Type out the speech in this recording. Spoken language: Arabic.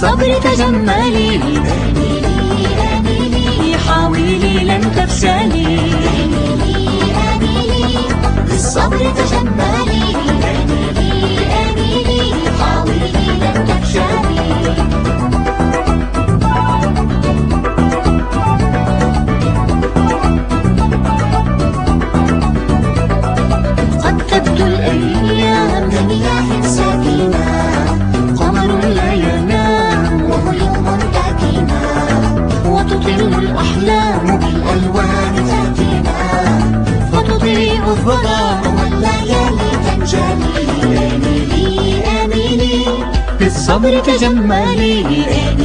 بالصبر تجملي. حاولي لن تفشلي. بالصبر تجملي. وتطل الأحلام بالألوان تأتينا فتضيء الظلام والليالي تنجلي آملي آملي بالصبر تجملي لن